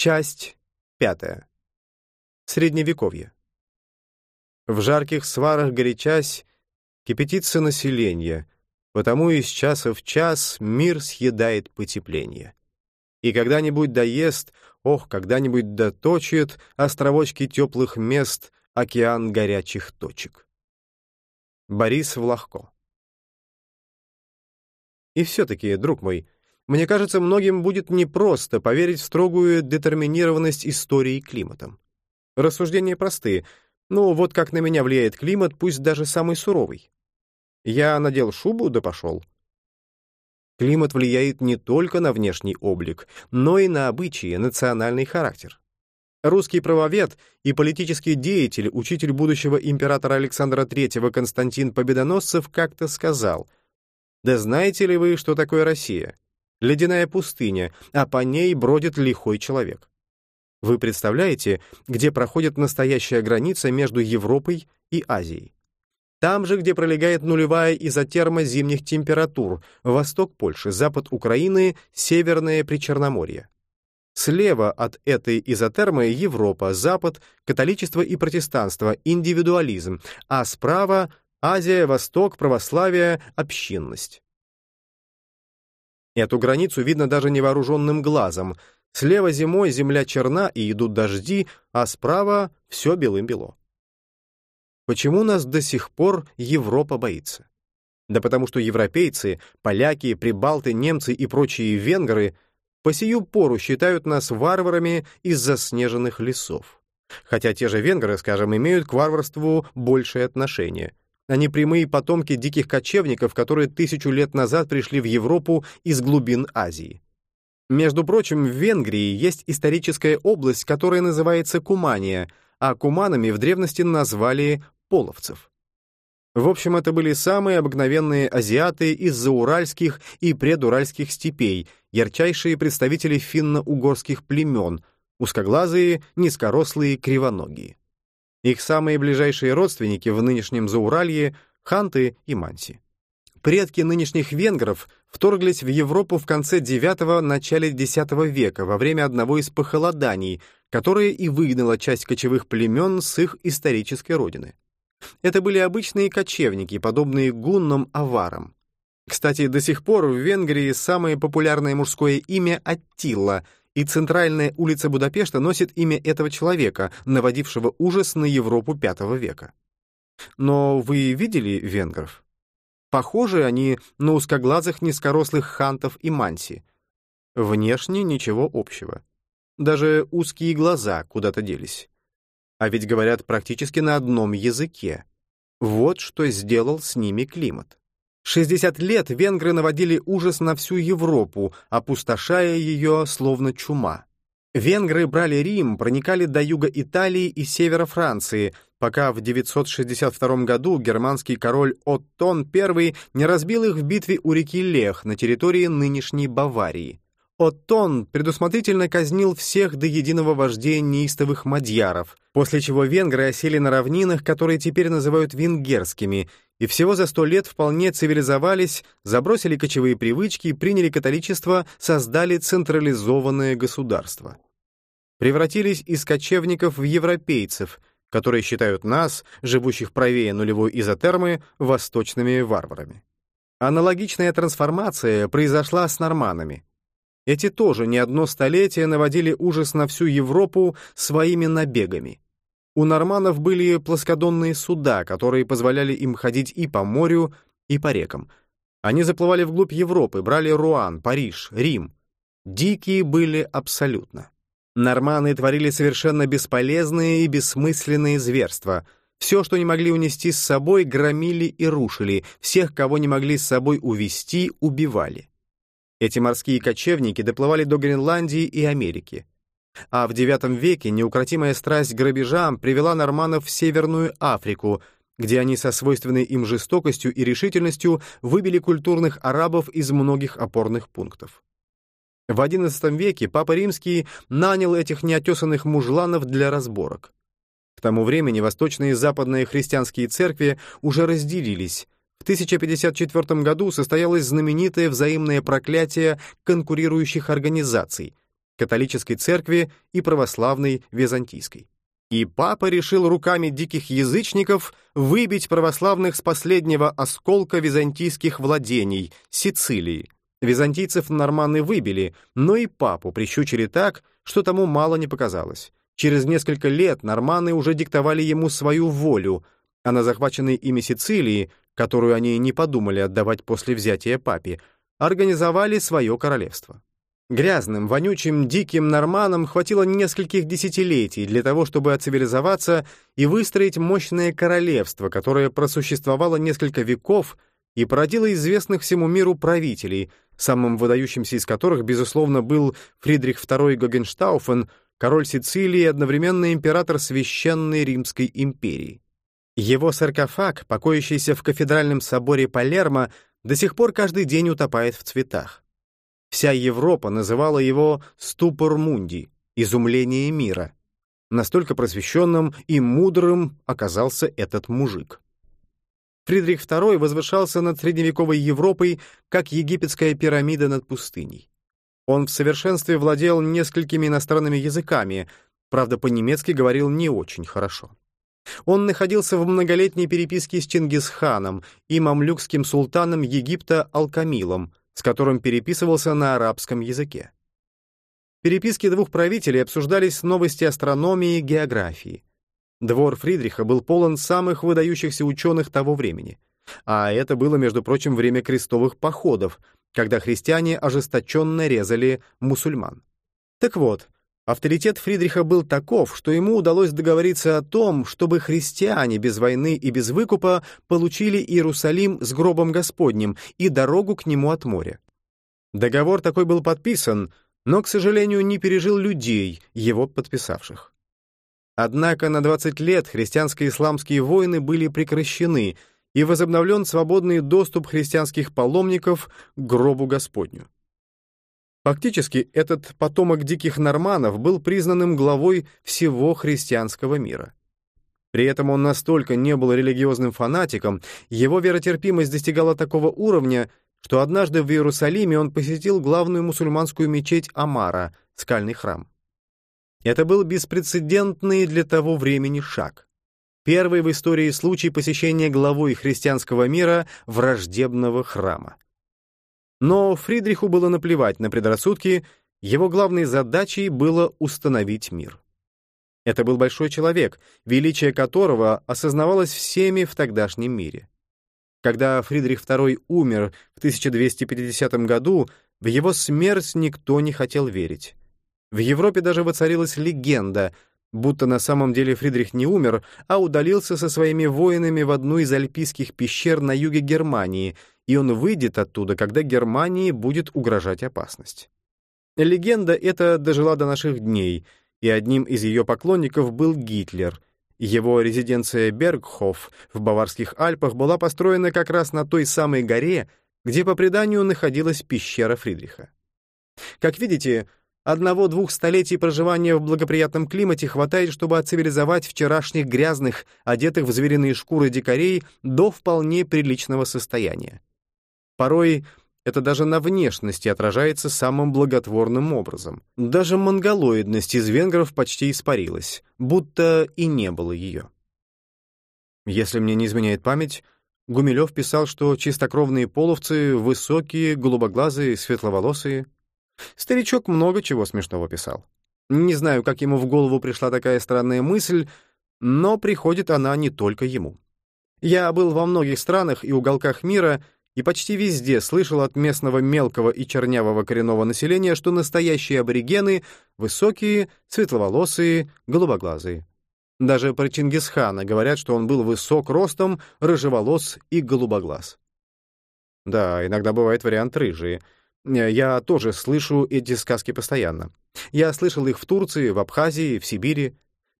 Часть пятая. Средневековье. В жарких сварах горячась, кипятится население, потому из часа в час мир съедает потепление. И когда-нибудь доест, ох, когда-нибудь доточит островочки теплых мест океан горячих точек. Борис Влахко. И все-таки, друг мой, мне кажется, многим будет непросто поверить в строгую детерминированность истории климатом. Рассуждения простые. Ну, вот как на меня влияет климат, пусть даже самый суровый. Я надел шубу, да пошел. Климат влияет не только на внешний облик, но и на обычаи, национальный характер. Русский правовед и политический деятель, учитель будущего императора Александра III Константин Победоносцев как-то сказал, «Да знаете ли вы, что такое Россия? Ледяная пустыня, а по ней бродит лихой человек. Вы представляете, где проходит настоящая граница между Европой и Азией? Там же, где пролегает нулевая изотерма зимних температур, восток Польши, запад Украины, северное Причерноморье. Слева от этой изотермы Европа, Запад, католичество и протестанство, индивидуализм, а справа Азия, Восток, православие, общинность. Эту границу видно даже невооруженным глазом. Слева зимой земля черна и идут дожди, а справа все белым-бело. Почему нас до сих пор Европа боится? Да потому что европейцы, поляки, прибалты, немцы и прочие венгры по сию пору считают нас варварами из заснеженных лесов. Хотя те же венгры, скажем, имеют к варварству большее отношение — они прямые потомки диких кочевников, которые тысячу лет назад пришли в Европу из глубин Азии. Между прочим, в Венгрии есть историческая область, которая называется Кумания, а куманами в древности назвали половцев. В общем, это были самые обыкновенные азиаты из зауральских и предуральских степей, ярчайшие представители финно-угорских племен, узкоглазые, низкорослые, кривоногие. Их самые ближайшие родственники в нынешнем Зауралье — ханты и манси. Предки нынешних венгров вторглись в Европу в конце IX – начале X века во время одного из похолоданий, которое и выгнало часть кочевых племен с их исторической родины. Это были обычные кочевники, подобные гуннам-аварам. Кстати, до сих пор в Венгрии самое популярное мужское имя — Аттила — и центральная улица Будапешта носит имя этого человека, наводившего ужас на Европу V века. Но вы видели венгров? Похожи они на узкоглазых низкорослых хантов и манси. Внешне ничего общего. Даже узкие глаза куда-то делись. А ведь говорят практически на одном языке. Вот что сделал с ними климат. 60 лет венгры наводили ужас на всю Европу, опустошая ее словно чума. Венгры брали Рим, проникали до юга Италии и севера Франции, пока в 962 году германский король Оттон I не разбил их в битве у реки Лех на территории нынешней Баварии. Оттон предусмотрительно казнил всех до единого вождей неистовых мадьяров, после чего венгры осели на равнинах, которые теперь называют венгерскими, и всего за сто лет вполне цивилизовались, забросили кочевые привычки, приняли католичество, создали централизованное государство. Превратились из кочевников в европейцев, которые считают нас, живущих правее нулевой изотермы, восточными варварами. Аналогичная трансформация произошла с норманами. Эти тоже не одно столетие наводили ужас на всю Европу своими набегами. У норманов были плоскодонные суда, которые позволяли им ходить и по морю, и по рекам. Они заплывали вглубь Европы, брали Руан, Париж, Рим. Дикие были абсолютно. Норманы творили совершенно бесполезные и бессмысленные зверства. Все, что не могли унести с собой, громили и рушили, всех, кого не могли с собой увести, убивали. Эти морские кочевники доплывали до Гренландии и Америки а в IX веке неукротимая страсть к грабежам привела норманов в Северную Африку, где они со свойственной им жестокостью и решительностью выбили культурных арабов из многих опорных пунктов. В XI веке Папа Римский нанял этих неотесанных мужланов для разборок. К тому времени восточные и западные христианские церкви уже разделились. В 1054 году состоялось знаменитое взаимное проклятие конкурирующих организаций — католической церкви и православной византийской. И папа решил руками диких язычников выбить православных с последнего осколка византийских владений — Сицилии. Византийцев норманы выбили, но и папу прищучили так, что тому мало не показалось. Через несколько лет норманы уже диктовали ему свою волю, а на захваченной ими Сицилии, которую они не подумали отдавать после взятия папе, организовали свое королевство. Грязным, вонючим, диким норманам хватило нескольких десятилетий для того, чтобы оцивилизоваться и выстроить мощное королевство, которое просуществовало несколько веков и породило известных всему миру правителей, самым выдающимся из которых, безусловно, был Фридрих II Гогенштауфен, король Сицилии и одновременно император Священной Римской империи. Его саркофаг, покоящийся в кафедральном соборе Палермо, до сих пор каждый день утопает в цветах. Вся Европа называла его «ступор мунди» — «изумление мира». Настолько просвещенным и мудрым оказался этот мужик. Фридрих II возвышался над средневековой Европой, как египетская пирамида над пустыней. Он в совершенстве владел несколькими иностранными языками, правда, по-немецки говорил не очень хорошо. Он находился в многолетней переписке с Чингисханом и мамлюкским султаном Египта Алкамилом, с которым переписывался на арабском языке. В переписке двух правителей обсуждались новости астрономии и географии. Двор Фридриха был полон самых выдающихся ученых того времени. А это было, между прочим, время крестовых походов, когда христиане ожесточенно резали мусульман. Так вот, Авторитет Фридриха был таков, что ему удалось договориться о том, чтобы христиане без войны и без выкупа получили Иерусалим с гробом Господним и дорогу к нему от моря. Договор такой был подписан, но, к сожалению, не пережил людей, его подписавших. Однако на 20 лет христианско-исламские войны были прекращены, и возобновлен свободный доступ христианских паломников к гробу Господню. Фактически, этот потомок диких норманов был признанным главой всего христианского мира. При этом он настолько не был религиозным фанатиком, его веротерпимость достигала такого уровня, что однажды в Иерусалиме он посетил главную мусульманскую мечеть Амара, скальный храм. Это был беспрецедентный для того времени шаг. Первый в истории случай посещения главой христианского мира враждебного храма. Но Фридриху было наплевать на предрассудки, его главной задачей было установить мир. Это был большой человек, величие которого осознавалось всеми в тогдашнем мире. Когда Фридрих II умер в 1250 году, в его смерть никто не хотел верить. В Европе даже воцарилась легенда, будто на самом деле Фридрих не умер, а удалился со своими воинами в одну из альпийских пещер на юге Германии — и он выйдет оттуда, когда Германии будет угрожать опасность. Легенда эта дожила до наших дней, и одним из ее поклонников был Гитлер. Его резиденция Бергхоф в Баварских Альпах была построена как раз на той самой горе, где, по преданию, находилась пещера Фридриха. Как видите, одного-двух столетий проживания в благоприятном климате хватает, чтобы оцивилизовать вчерашних грязных, одетых в звериные шкуры дикарей, до вполне приличного состояния. Порой это даже на внешности отражается самым благотворным образом. Даже монголоидность из венгров почти испарилась, будто и не было ее. Если мне не изменяет память, Гумилев писал, что чистокровные половцы высокие, голубоглазые, светловолосые. Старичок много чего смешного писал. Не знаю, как ему в голову пришла такая странная мысль, но приходит она не только ему. Я был во многих странах и уголках мира — и почти везде слышал от местного мелкого и чернявого коренного населения, что настоящие аборигены — высокие, светловолосые, голубоглазые. Даже про Чингисхана говорят, что он был высок ростом, рыжеволос и голубоглаз. Да, иногда бывает вариант рыжие. Я тоже слышу эти сказки постоянно. Я слышал их в Турции, в Абхазии, в Сибири.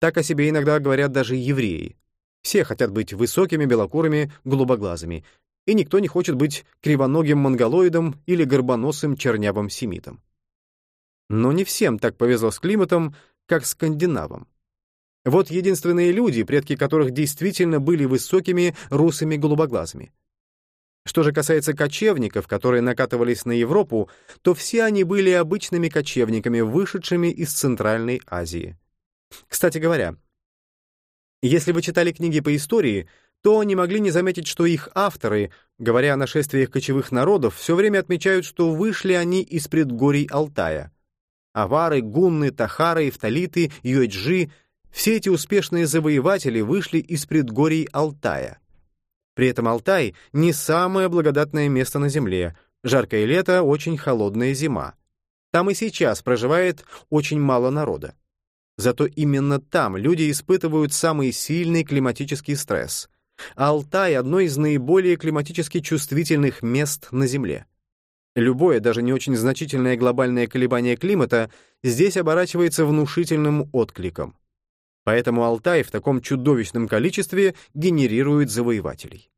Так о себе иногда говорят даже евреи. Все хотят быть высокими, белокурыми, голубоглазыми и никто не хочет быть кривоногим монголоидом или горбоносым чернявым семитом. Но не всем так повезло с климатом, как скандинавам. Вот единственные люди, предки которых действительно были высокими русыми голубоглазыми. Что же касается кочевников, которые накатывались на Европу, то все они были обычными кочевниками, вышедшими из Центральной Азии. Кстати говоря, если вы читали книги по истории, то не могли не заметить, что их авторы, говоря о нашествиях кочевых народов, все время отмечают, что вышли они из предгорий Алтая. Авары, гунны, тахары, эфталиты, юэджи — все эти успешные завоеватели вышли из предгорий Алтая. При этом Алтай — не самое благодатное место на Земле. Жаркое лето, очень холодная зима. Там и сейчас проживает очень мало народа. Зато именно там люди испытывают самый сильный климатический стресс. Алтай — одно из наиболее климатически чувствительных мест на Земле. Любое, даже не очень значительное глобальное колебание климата здесь оборачивается внушительным откликом. Поэтому Алтай в таком чудовищном количестве генерирует завоевателей.